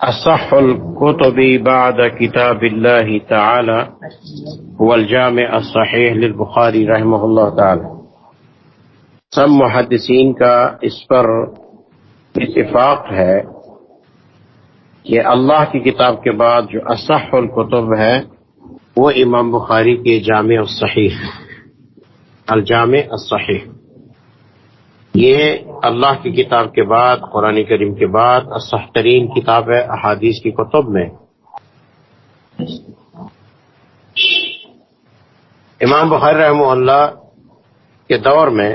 أصح الكتب بعد كتاب الله تعالى هو الجامع الصحيح للبخاري رحمه الله تعالى. سب محدثین کا اس پر اتفاق ہے کہ اللہ کی کتاب کے بعد جو اصح الکتب ہے، وہ امام بخاری کے جامع الصحیح الجامع الصحیح۔ یہ اللہ کی کتاب کے بعد، قرآن کریم کے بعد ترین کتاب ہے احادیث کی کتب میں۔ امام بخیر رحمہ اللہ کے دور میں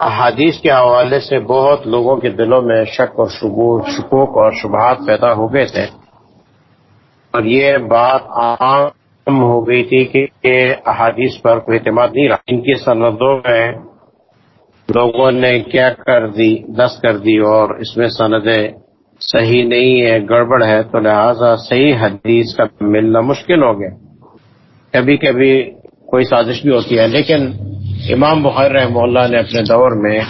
احادیث کے حوالے سے بہت لوگوں کے دلوں میں شک اور شکوک اور شبہات پیدا ہو گئے تھے۔ اور یہ بات عام ہو گئی تھی کہ احادیث پر کوئی اعتماد نہیں رہا۔ ان کی سندوں میں لوگوں نے کیا کر دی، دس کر دی اور اس میں سندیں صحیح نہیں ہے، گڑبڑ ہے، تو لہٰذا صحیح حدیث کا ملنا مشکل ہو گیا۔ کبھی کبھی کوئی سازش بھی ہوتی ہے، لیکن امام بخیر رحمہ اللہ نے اپنے دور میں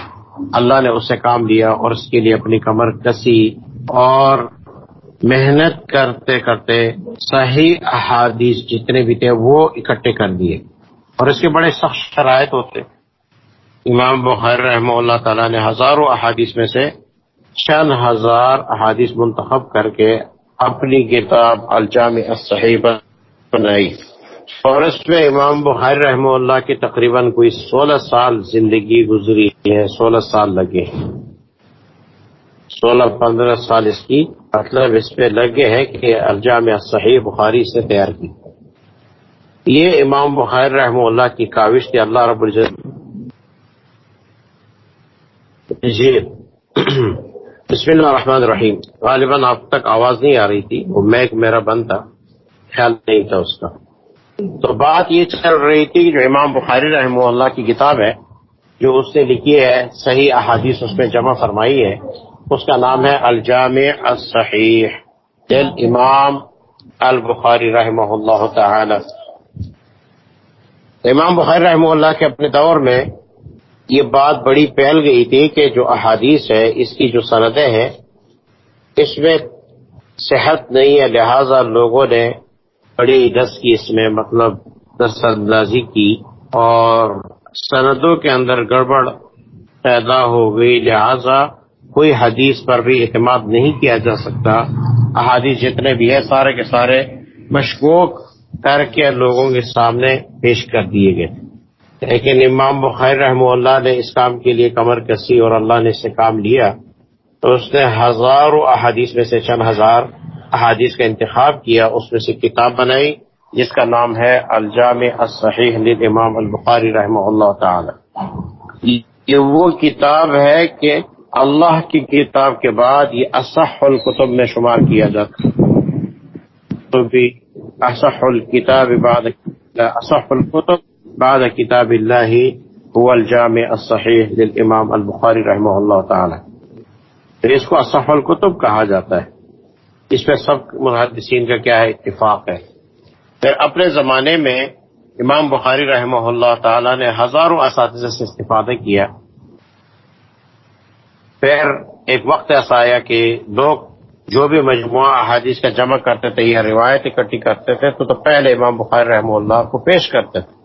اللہ نے اس سے کام لیا اور اس کے لیے اپنی کمر کسی اور محنت کرتے کرتے صحیح احادیث جتنے بھی تھے وہ اکٹھے کر دیے۔ اور اس کے بڑے سخت شرائط ہوتے۔ امام بخیر رحمہ اللہ تعالیٰ نے ہزاروں احادیث میں سے چند ہزار احادیث منتخب کر کے اپنی کتاب الجام الصحیح بنائی۔ اور اس میں امام بخیر رحمہ اللہ کی تقریباً کوئی سولہ سال زندگی گزری ہے، سولہ سال لگے سولہ پندرہ سال اس کی مطلب اس پہ لگے ہے کہ الجام صحیح بخاری سے تیار کی۔ یہ امام بخیر رحمہ اللہ کی کاوش تھی، اللہ رب الجد جی۔ بسم اللہ الرحمن الرحیم۔ غالباً آپ تک آواز نہیں آ رہی تھی۔ وہ میک میرا بند تھا۔ خیال نہیں تھا اس کا۔ تو بات یہ چل رہی تھی جو امام بخاری رحمہ اللہ کی کتاب ہے، جو اس نے لکھی ہے، صحیح احادیث اس میں جمع فرمائی ہے۔ اس کا نام ہے الجامع الصحیح۔ دل امام البخاری رحمہ اللہ تعالی۔ امام بخاری رحمہ اللہ کے اپنے دور میں یہ بات بڑی پھیل گئی تھی کہ جو احادیث ہے، اس کی جو سندیں ہیں، اس میں صحت نہیں ہے، لہذا لوگوں نے بڑی دس کی اس میں مطلب دست اندازی کی اور سندوں کے اندر گڑبڑ پیدا ہو گئی۔ لہذا کوئی حدیث پر بھی اعتماد نہیں کیا جا سکتا۔ احادیث جتنے بھی ہیں، سارے کے سارے مشکوک کر کے لوگوں کے سامنے پیش کر دیے گئے۔ لیکن امام بخیر رحمہ اللہ نے اس کام کے لیے کمر کسی اور اللہ نے اس سے کام لیا تو اس نے ہزاروں احادیث میں سے چند ہزار احادیث کا انتخاب کیا، اس میں سے کتاب بنائی جس کا نام ہے الجام الصحیح امام البخاری رحمہ اللہ تعالی۔ یہ وہ کتاب ہے کہ اللہ کی کتاب کے بعد یہ اصح القتب میں شمار کیا جاتا تو بھی اصح الکتاب بعد اصح القتب بعد کتاب اللہ هو الجامع الصحیح للامام البخاری رحمہ اللہ تعالی۔ اس کو اصح الکتب کہا جاتا ہے۔ اس پہ سب محدثین کا کیا ہے؟ اتفاق ہے۔ پھر اپنے زمانے میں امام بخاری رحمہ اللہ تعالی نے ہزاروں اساتذہ سے استفادہ کیا۔ پھر ایک وقت ایسا آیا کہ لوگ جو بھی مجموعہ احادیث کا جمع کرتے تھے یا روایت اکٹھی کرتے تھے تو, تو پہلے امام بخاری رحمہ اللہ کو پیش کرتے تھے۔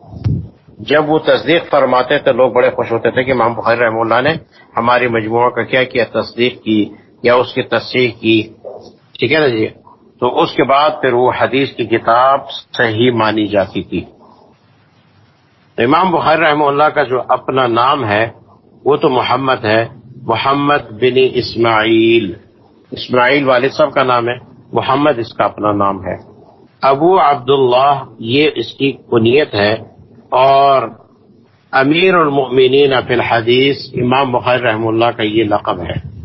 جب وہ تصدیق فرماتے تو لوگ بڑے خوش ہوتے تھے کہ امام بخاری رحمہ اللہ نے ہماری مجموعہ کا کیا کیا تصدیق کی یا اس کی تصدیق کی۔ ٹھیک ہے نا جی؟ تو اس کے بعد پھر وہ حدیث کی کتاب صحیح مانی جاتی تھی۔ امام بخاری رحمہ اللہ کا جو اپنا نام ہے، وہ تو محمد ہے۔ محمد بن اسماعیل۔ اسماعیل والد صاحب کا نام ہے، محمد اس کا اپنا نام ہے۔ ابو عبداللہ یہ اس کی کنیت ہے اور امیر المؤمنین فی الحدیث امام بخیر رحم اللہ کا یہ لقب ہے۔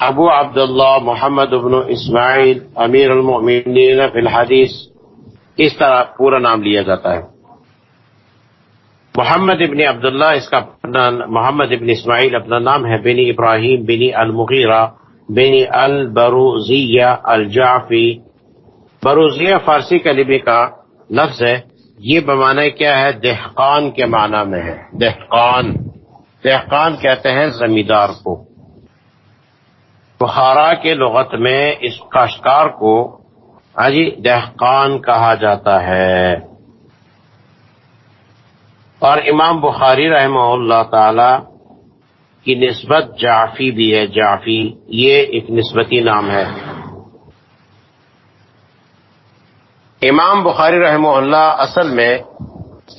ابو عبداللہ محمد ابن اسماعیل، امیر المؤمنین فی الحدیث، اس طرح پورا نام لیا جاتا ہے۔ محمد ابن عبداللہ، اس کا محمد ابن اسماعیل اپنا نام ہے، بنی ابراہیم بنی المغیرہ، بنی البروزیہ الجعفی۔ بروزیہ فارسی کلمے کا لفظ ہے۔ یہ بمانے کیا ہے؟ دہقان کے معنی میں ہے۔ دہقان۔ دہقان کہتے ہیں زمیندار کو۔ بخارا کے لغت میں اس کاشتکار کو حجی دہقان کہا جاتا ہے۔ اور امام بخاری رحمہ اللہ تعالی کی نسبت جعفی بھی ہے۔ جعفی، یہ ایک نسبتی نام ہے۔ امام بخاری رحمہ اللہ اصل میں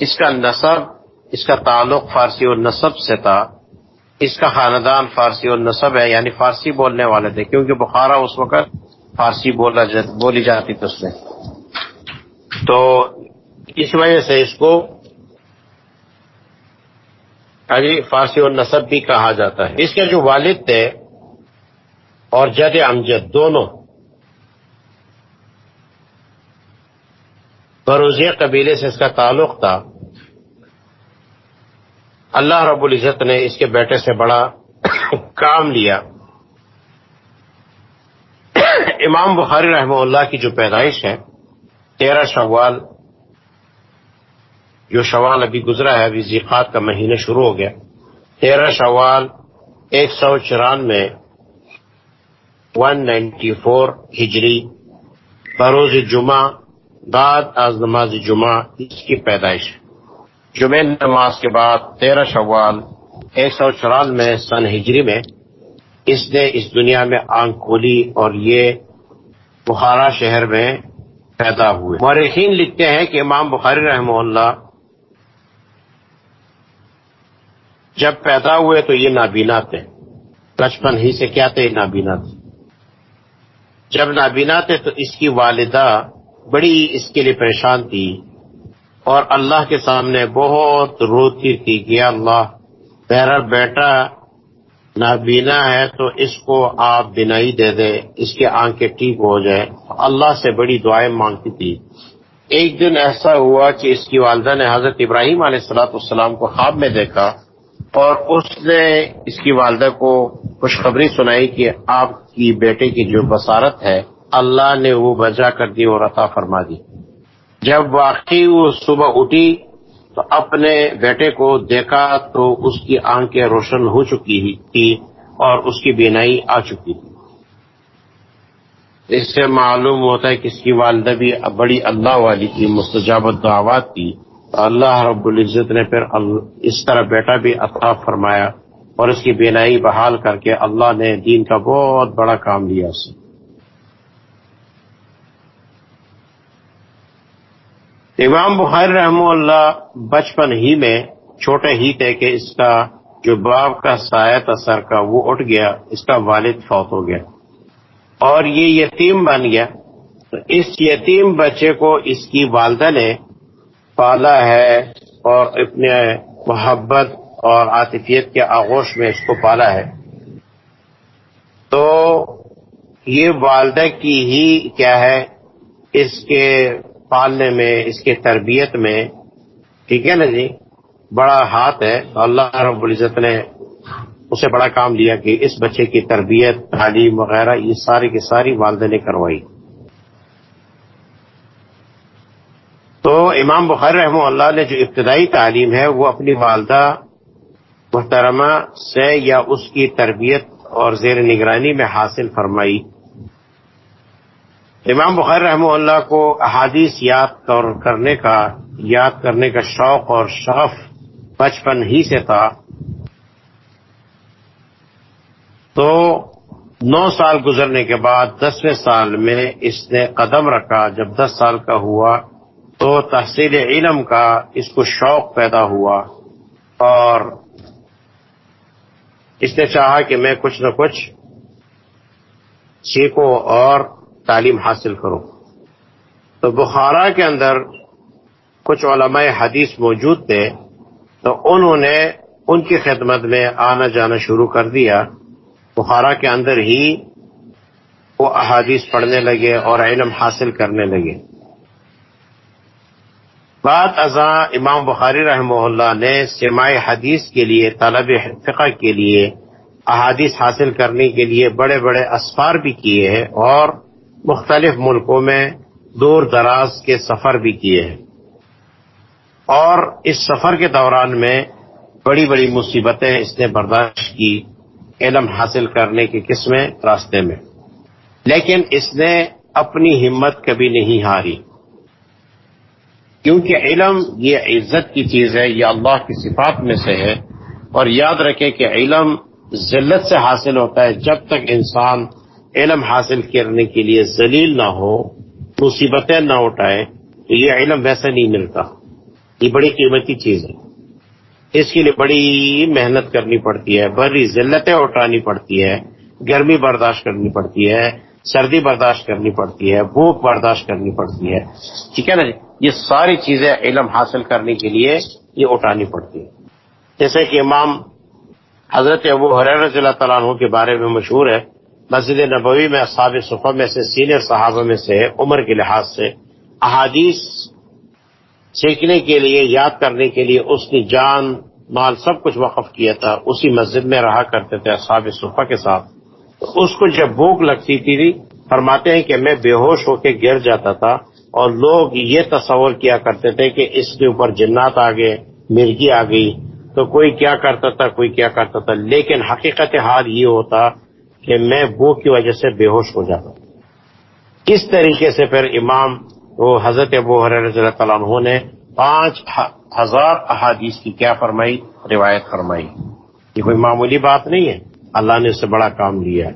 اس کا نصب، اس کا تعلق فارسی اور نصب سے تھا۔ اس کا خاندان فارسی اور نصب ہے یعنی فارسی بولنے والے تھے، کیونکہ بخارا اس وقت فارسی بولا بولی جاتی تھی اس میں۔ تو اس وجہ سے اس کو فارسی اور نصب بھی کہا جاتا ہے۔ اس کے جو والد تھے اور جد امجد دونوں بروزی قبیلے سے اس کا تعلق تھا۔ اللہ رب العزت نے اس کے بیٹے سے بڑا کام لیا۔ امام بخاری رحمہ اللہ کی جو پیدائش ہے، تیرہ شوال جو شوال ابھی گزرا ہے، ابھی ذیقات کا مہینہ شروع ہو گیا۔ تیرہ شوال ایک سو چورانوے ون نائنٹی فور ہجری، بروز جمعہ بعد از نماز جمعہ اس کی پیدائش۔ جمعہ نماز کے بعد تیرہ شوال ایک سو چورانوے سن ہجری میں اس نے اس دنیا میں آنکھ کھولی اور یہ بخارا شہر میں پیدا ہوئے۔ مورخین لکھتے ہیں کہ امام بخاری رحمہ اللہ جب پیدا ہوئے تو یہ نابینا تھے۔ بچپن ہی سے کیا تھے نابینا تھے؟ جب نابینا تھے تو اس کی والدہ بڑی اس کے لیے پریشان تھی اور اللہ کے سامنے بہت روتی تھی کہ اللہ میرا بیٹا نابینا ہے تو اس کو آپ بینائی دے دے، اس کے آنکھیں ٹھیک ہو جائے اللہ سے بڑی دعائیں مانگتی تھی۔ ایک دن ایسا ہوا کہ اس کی والدہ نے حضرت ابراہیم علیہ السلاۃ السلام کو خواب میں دیکھا اور اس نے اس کی والدہ کو خوشخبری سنائی کہ آپ کی بیٹے کی جو بصارت ہے اللہ نے وہ بجا کر دی اور عطا فرما دی۔ جب واقعی وہ صبح اٹھی تو اپنے بیٹے کو دیکھا تو اس کی آنکھیں روشن ہو چکی تھی اور اس کی بینائی آ چکی تھی۔ اس سے معلوم ہوتا ہے کہ اس کی والدہ بھی بڑی اللہ والی تھی مستجابت دعوات تھی۔ اللہ رب العزت نے پھر اس طرح بیٹا بھی عطا فرمایا اور اس کی بینائی بحال کر کے اللہ نے دین کا بہت بڑا کام لیا اسے امام بخیر رحمہ اللہ بچپن ہی میں چھوٹے ہی تھے کہ اس کا جو باپ کا سایہ اثر کا وہ اٹھ گیا، اس کا والد فوت ہو گیا۔ اور یہ یتیم بن گیا۔ تو اس یتیم بچے کو اس کی والدہ نے پالا ہے اور اپنے محبت اور عاطفیت کے آغوش میں اس کو پالا ہے۔ تو یہ والدہ کی ہی کیا ہے؟ اس کے پالنے میں، اس کے تربیت میں، ٹھیک ہے نا جی؟ بڑا ہاتھ ہے۔ اللہ رب العزت نے اسے بڑا کام لیا کہ اس بچے کی تربیت، تعلیم وغیرہ، یہ ساری کی ساری والدہ نے کروائی۔ تو امام بخار رحمہ اللہ نے جو ابتدائی تعلیم ہے، وہ اپنی والدہ محترمہ سے یا اس کی تربیت اور زیر نگرانی میں حاصل فرمائی۔ امام بخیر رحمہ اللہ کو احادیث یاد کرنے کا یاد کرنے کا شوق اور شرف بچپن ہی سے تھا۔ تو نو سال گزرنے کے بعد دسویں سال میں اس نے قدم رکھا۔ جب دس سال کا ہوا تو تحصیل علم کا اس کو شوق پیدا ہوا اور اس نے چاہا کہ میں کچھ نہ کچھ سیکھوں اور تعلیم حاصل کروں تو بخارا کے اندر کچھ علماء حدیث موجود تھے، تو انہوں نے ان کی خدمت میں آنا جانا شروع کر دیا۔ بخارا کے اندر ہی وہ احادیث پڑھنے لگے اور علم حاصل کرنے لگے۔ بعد ازاں امام بخاری رحمہ اللہ نے سماع حدیث کے لیے، طلب فقہ کے لیے احادیث حاصل کرنے کے لیے بڑے بڑے اسفار بھی کیے ہیں اور مختلف ملکوں میں دور دراز کے سفر بھی کیے ہیں۔ اور اس سفر کے دوران میں بڑی بڑی مصیبتیں اس نے برداشت کی، علم حاصل کرنے کے قسمیں راستے میں۔ لیکن اس نے اپنی ہمت کبھی نہیں ہاری۔ کیونکہ علم یہ عزت کی چیز ہے، یہ اللہ کی صفات میں سے ہے۔ اور یاد رکھیں کہ علم ذلت سے حاصل ہوتا ہے جب تک انسان علم حاصل کرنے کے لیے ذلیل نہ ہو، مصیبتیں نہ اٹھائے تو یہ علم ویسے نہیں ملتا۔ یہ بڑی قیمتی چیز ہے۔ اس کے لیے بڑی محنت کرنی پڑتی ہے، بڑی ذلتیں اٹھانی پڑتی ہے، گرمی برداشت کرنی پڑتی ہے، سردی برداشت کرنی پڑتی ہے، بھوک برداشت کرنی پڑتی ہے۔ ٹھیک ہے نا جی؟ یہ ساری چیزیں علم حاصل کرنے کے لیے یہ اٹھانی پڑتی ہے۔ جیسے کہ امام حضرت ابو حریر رضی اللہ تعالیٰ عنہ کے بارے میں مشہور ہے۔ مسجد نبوی میں اصحاب صفحہ میں سے، سینئر صحابہ میں سے، عمر کے لحاظ سے احادیث سیکھنے کے لیے، یاد کرنے کے لیے اس کی جان، مال سب کچھ وقف کیا تھا۔ اسی مسجد میں رہا کرتے تھے اصحاب صفحہ کے ساتھ۔ تو اس کو جب بھوک لگتی تھی، فرماتے ہیں کہ میں بے ہوش ہو کے گر جاتا تھا اور لوگ یہ تصور کیا کرتے تھے کہ اس کے اوپر جنات آ گئے، مرگی آ گئی۔ تو کوئی کیا کرتا تھا، کوئی کیا کرتا تھا۔ لیکن حقیقت حال یہ ہوتا کہ میں بھوک کی وجہ سے بے ہوش ہو جاتا کس طریقے سے پھر امام وہ حضرت ابو رضی اللہ تعالیٰ عنہ نے پانچ ہزار احادیث کی کیا فرمائی، روایت فرمائی۔ یہ کوئی معمولی بات نہیں ہے۔ اللہ نے اس سے بڑا کام لیا ہے۔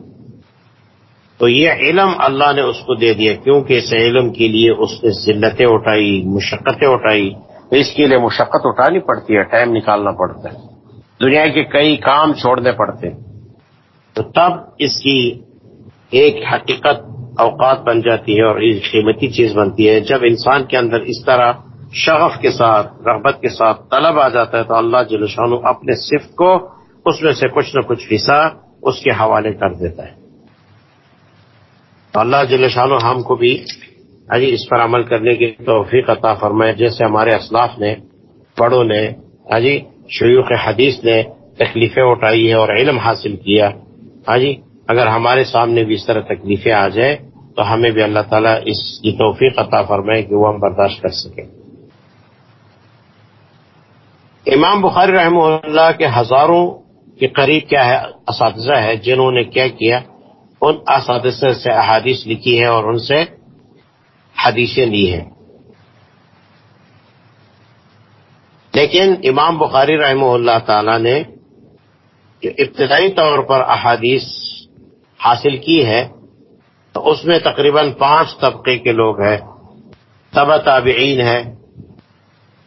تو یہ علم اللہ نے اس کو دے دیا، کیونکہ اس علم کے لیے اس نے ذلتیں اٹھائی، مشقتیں اٹھائی۔ تو اس کے لیے مشقت اٹھانی پڑتی ہے، ٹائم نکالنا پڑتا ہے۔ دنیا کے کئی کام چھوڑنے پڑتے تو تب اس کی ایک حقیقت اوقات بن جاتی ہے اور ایک قیمتی چیز بنتی ہے۔ جب انسان کے اندر اس طرح شغف کے ساتھ، رغبت کے ساتھ طلب آ جاتا ہے تو اللہ جلشان اپنے صفت کو اس میں سے کچھ نہ کچھ حصہ اس کے حوالے کر دیتا ہے۔ تو اللہ جل شان ہم کو بھی اجی اس پر عمل کرنے کی توفیق عطا فرمائے۔ جیسے ہمارے اسلاف نے بڑوں نے اجی شیوخ حدیث نے تکلیفیں اٹھائی ہے اور علم حاصل کیا۔ ہاں جی اگر ہمارے سامنے بھی اس طرح تکلیفیں آ جائیں، تو ہمیں بھی اللہ تعالیٰ اس کی توفیق عطا فرمائے کہ وہ ہم برداشت کر سکیں۔ امام بخاری رحمہ اللہ کے ہزاروں کے قریب کیا ہے، اساتذہ ہے جنہوں نے کیا کیا، ان اساتذہ سے احادیث لکھی ہے اور ان سے حدیثیں لی ہیں۔ لیکن امام بخاری رحمہ اللہ تعالی نے جو ابتدائی طور پر احادیث حاصل کی ہے تو اس میں تقریباً پانچ طبقے کے لوگ ہیں۔ تب تابعین ہے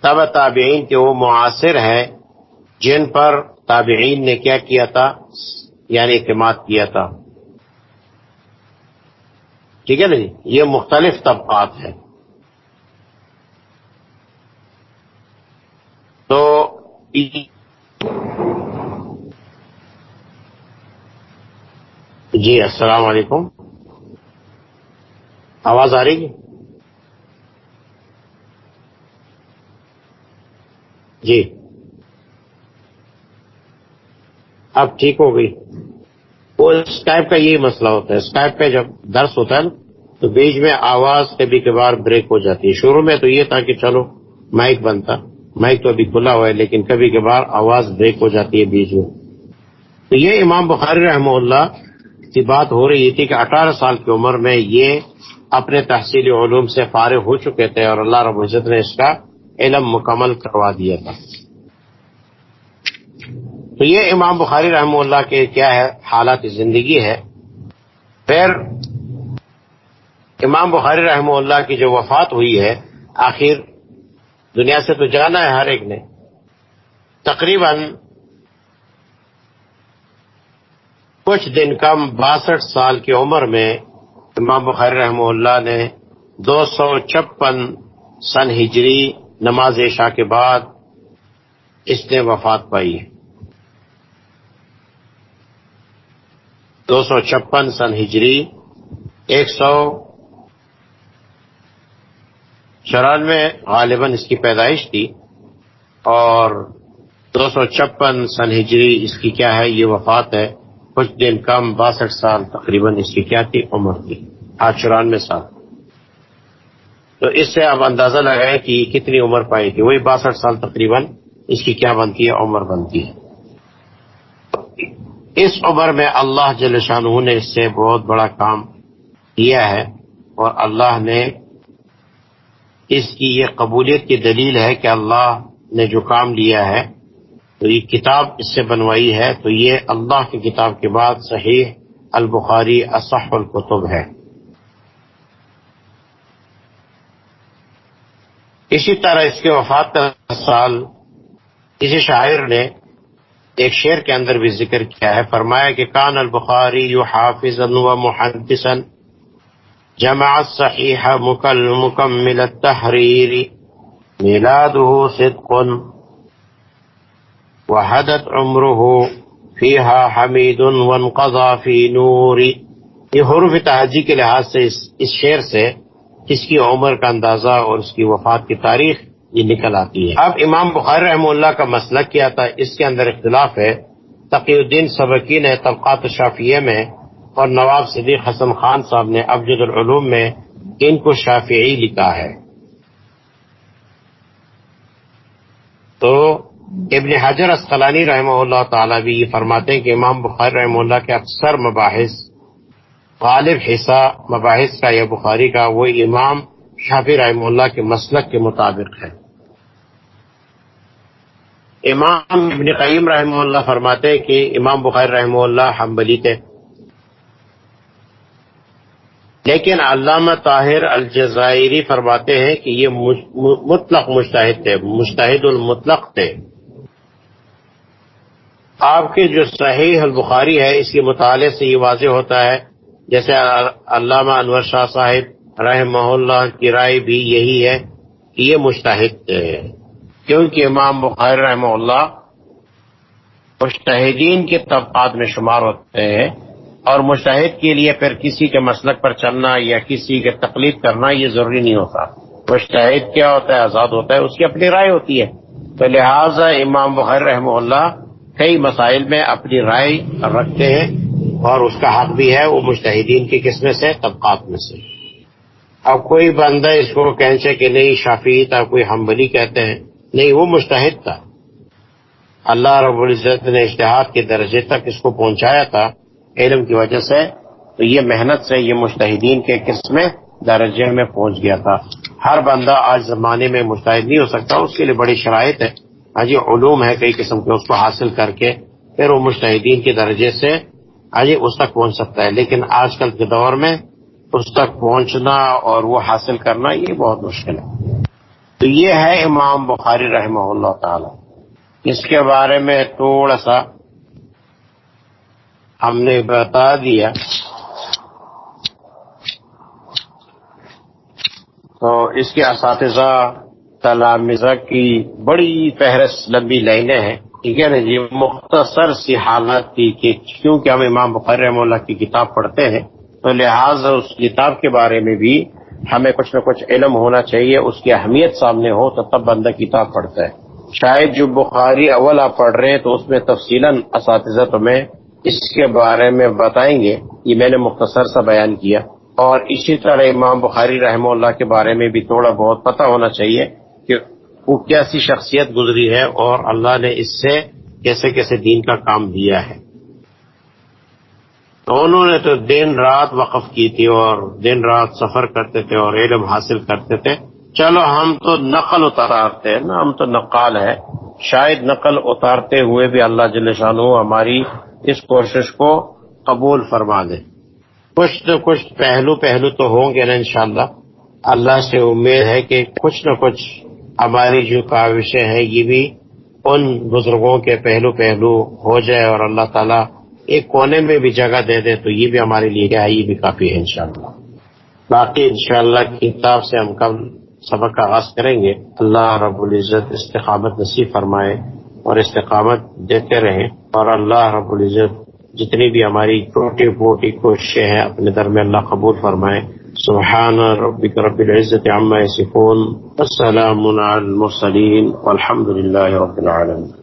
تب تابعین کے وہ معاصر ہیں جن پر تابعین نے کیا کیا تھا یعنی اعتماد کیا تھا۔ ٹھیک ہے نا جی؟ یہ مختلف طبقات ہیں۔ تو جی السلام علیکم۔ آواز آ رہی ہے جی؟, جی؟ اب ٹھیک ہو گئی۔ وہ اسکائپ کا یہی مسئلہ ہوتا ہے۔ اسکائپ پہ جب درس ہوتا ہے نا، تو بیچ میں آواز کبھی کبھار بریک ہو جاتی ہے۔ شروع میں تو یہ تھا کہ چلو، مائک بنتا۔ مائک تو ابھی کھلا ہوا ہے، لیکن کبھی کبھار آواز بریک ہو جاتی ہے بیچ میں۔ تو یہ امام بخاری رحمہ اللہ کی بات ہو رہی تھی کہ اٹھارہ سال کی عمر میں یہ اپنے تحصیلی علوم سے فارغ ہو چکے تھے اور اللہ رب العزت نے اس کا علم مکمل کروا دیا تھا۔ تو یہ امام بخاری رحمہ اللہ کے کیا ہے حالات زندگی ہے۔ پھر امام بخاری رحمہ اللہ کی جو وفات ہوئی ہے، آخر دنیا سے تو جانا ہے ہر ایک نے۔ تقریباً کچھ دن کم باسٹھ سال کی عمر میں امام بخاری رحمہ اللہ نے دو سو چھپن سن ہجری نماز عشاء کے بعد اس نے وفات پائی دو سو چھپن سن ہجری، ایک سو چورانوے غالباً اس کی پیدائش تھی اور دو سو چھپن سن ہجری اس کی کیا ہے، یہ وفات ہے۔ کچھ دن کم باسٹھ سال تقریباً اس کی کیا تھی؟ عمر تھی۔ آج چورانوے سال۔ تو اس سے آپ اندازہ لگائیں کہ کتنی عمر پائی تھی۔ وہی باسٹھ سال تقریباً اس کی کیا بنتی ہے؟ عمر بنتی ہے۔ اس عمر میں اللہ جل شاہ نے اس سے بہت بڑا کام کیا ہے اور اللہ نے اس کی یہ قبولیت کی دلیل ہے کہ اللہ نے جو کام لیا ہے تو یہ کتاب اس سے بنوائی ہے، تو یہ اللہ کی کتاب کے بعد صحیح البخاری اصح القتب ہے۔ اسی طرح اس کے وفات کا سال کسی شاعر نے ایک شعر کے اندر بھی ذکر کیا ہے، فرمایا کہ کان البخاری یو حافظ و محدثن جمع الصحیح مکل مکمل التحریر میلاده صدق وحدت عمره فيها حمید وانقضى في نور. یہ حروف تحجی کے لحاظ سے اس, اس شعر سے اس کی عمر کا اندازہ اور اس کی وفات کی تاریخ یہ نکل آتی ہے۔ اب امام بخار رحم اللہ کا مسئلہ کیا تھا اس کے اندر اختلاف ہے۔ تقی الدین سبکی نے طبقات شافیہ میں اور نواب صدیق حسن خان صاحب نے ابجد العلوم میں ان کو شافعی لکھا ہے۔ تو ابن حجر اسقلانی رحمہ اللہ تعالی بھی یہ فرماتے ہیں کہ امام بخار رحمہ اللہ کے اکثر مباحث، غالب حصہ مباحث کا یا بخاری کا وہ امام شافی رحمہ اللہ کے مسلک کے مطابق ہے۔ امام ابن قیم رحمہ اللہ فرماتے کہ امام بخیر رحمہ اللہ حنبلی تھے۔ لیکن علامہ طاہر الجزائری فرماتے ہیں کہ یہ مطلق مشتحد تھے مشتحد المطلق تھے۔ آپ کے جو صحیح البخاری ہے، اس کے مطالعے سے یہ واضح ہوتا ہے، جیسے علامہ انور شاہ صاحب رحمہ اللہ کی رائے بھی یہی ہے کہ یہ مشتحد تھے کیونکہ امام بخاری رحمہ اللہ مشتحدین کے طبقات میں شمار ہوتے ہیں اور مشاہد کے لیے پھر کسی کے مسلک پر چلنا یا کسی کے تقلید کرنا یہ ضروری نہیں ہوتا۔ مشتحد کیا ہوتا ہے، آزاد ہوتا ہے، اس کی اپنی رائے ہوتی ہے۔ تو لہٰذا امام بخیر رحمہ اللہ کئی مسائل میں اپنی رائے رکھتے ہیں اور اس کا حق بھی ہے، وہ مشتحدین کی قسم سے، طبقات میں سے۔ اب کوئی بندہ اس کو کہنے کہ نہیں شافی تھا، کوئی ہمبلی کہتے ہیں، نہیں، وہ مشتحد تھا۔ اللہ رب العزت نے اشتہاد کے درجے تک اس کو پہنچایا تھا علم کی وجہ سے، تو یہ محنت سے یہ مشتحدین کے قسم درجے میں پہنچ گیا تھا۔ ہر بندہ آج زمانے میں مشتحد نہیں ہو سکتا، اس کے لیے بڑی شرائط ہے۔ آج علوم ہے کئی قسم کے، اس کو حاصل کر کے پھر وہ مشتحدین کے درجے سے آج اس تک پہنچ سکتا ہے۔ لیکن آج کل کے دور میں اس تک پہنچنا اور وہ حاصل کرنا یہ بہت مشکل ہے۔ تو یہ ہے امام بخاری رحمہ اللہ تعالی۔ اس کے بارے میں تھوڑا سا ہم نے بتا دیا۔ تو اس کے اساتذہ تلامزہ کی بڑی فہرست، لمبی لائنیں ہیں۔ ٹھیک ہے نا جی مختصر سی حالت تھی کہ کیونکہ ہم امام بخیر رحم اللہ کی کتاب پڑھتے ہیں، تو لہٰذا اس کتاب کے بارے میں بھی ہمیں کچھ نہ کچھ علم ہونا چاہیے، اس کی اہمیت سامنے ہو تو تب بندہ کتاب پڑھتا ہے۔ شاید جو بخاری اول آپ پڑھ رہے ہیں تو اس میں تفصیل اساتذہ تمہیں اس کے بارے میں بتائیں گے۔ یہ میں نے مختصر سا بیان کیا۔ اور اسی طرح امام بخاری رحمہ اللہ کے بارے میں بھی تھوڑا بہت پتہ ہونا چاہیے۔ کہ وہ کیسی شخصیت گزری ہے اور اللہ نے اس سے کیسے کیسے دین کا کام دیا ہے۔ تو انہوں نے تو دن رات وقف کی تھی اور دن رات سفر کرتے تھے اور علم حاصل کرتے تھے۔ چلو ہم تو نقل اتارتے ہیں نا، ہم تو نقال ہے شاید نقل اتارتے ہوئے بھی اللہ جل شاہ ہماری اس کوشش کو قبول فرما دے۔ کچھ نہ کچھ پہلو پہلو تو ہوں گے نا انشاءاللہ۔ اللہ سے امید ہے کہ کچھ نہ کچھ ہماری جو کاوشیں ہیں، یہ بھی ان بزرگوں کے پہلو پہلو ہو جائے اور اللہ تعالیٰ ایک کونے میں بھی جگہ دے دے، تو یہ بھی ہمارے لیے کیا ہے؟ یہ بھی کافی ہے انشاءاللہ۔ باقی انشاءاللہ کتاب سے ہم کل سبق کا آغاز کریں گے۔ اللہ رب العزت استقامت نصیب فرمائے اور استقامت دیتے رہیں۔ اور اللہ رب العزت جتنی بھی ہماری چھوٹی موٹی کوششیں ہیں، اپنے در میں اللہ قبول فرمائے۔ سبحان ربك رب العزة عما يصفون السلام على المرسلين والحمد لله رب العالمين.